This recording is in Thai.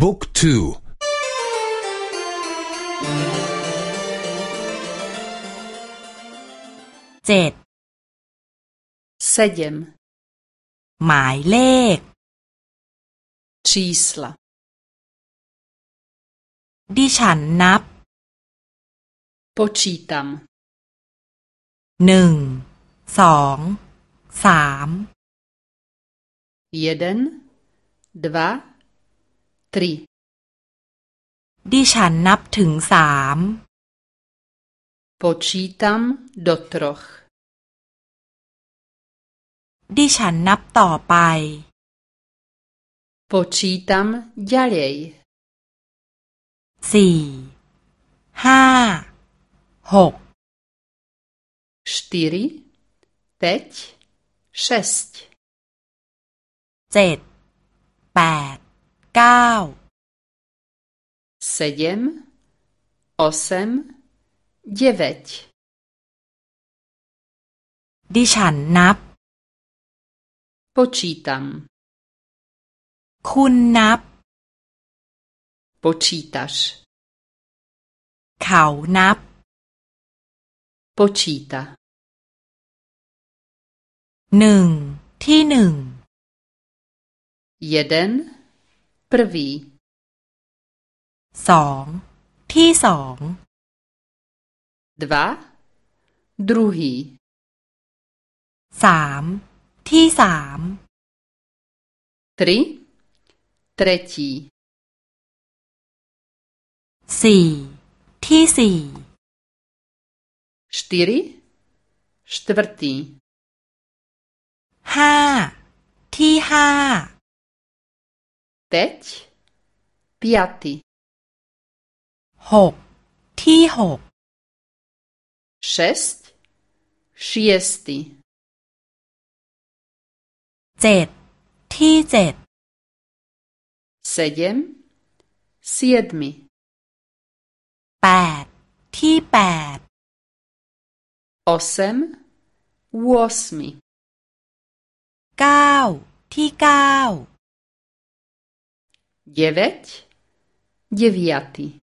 บุ๊กทูเจ็ด sedm หมายเลข čísla ดิฉันนับ počítám หนึ่ง สอง สาม jeden dva tři ดิฉันนับถึงสาม počítám do troch ดิฉันนับต่อไป počítám ďalej สี่ห้าหก čtyři pět šest เจ็ด 9 7 8 9ดิฉันนับ počítam คุณนับ počítaš เขานับ počíta หนึ่งที่หนึ่ง jeden prvý สองที่สอง dva druhý สามที่สาม tři třetí สี่ที่สี่ čtyři čtvrtý ห้าที่ห้า pět pětý หกที่หก šest šestý เจ็ดที่เจ็ด sedm sedmý แปดที่แปด osm osmý เก้า deväť, deviaty.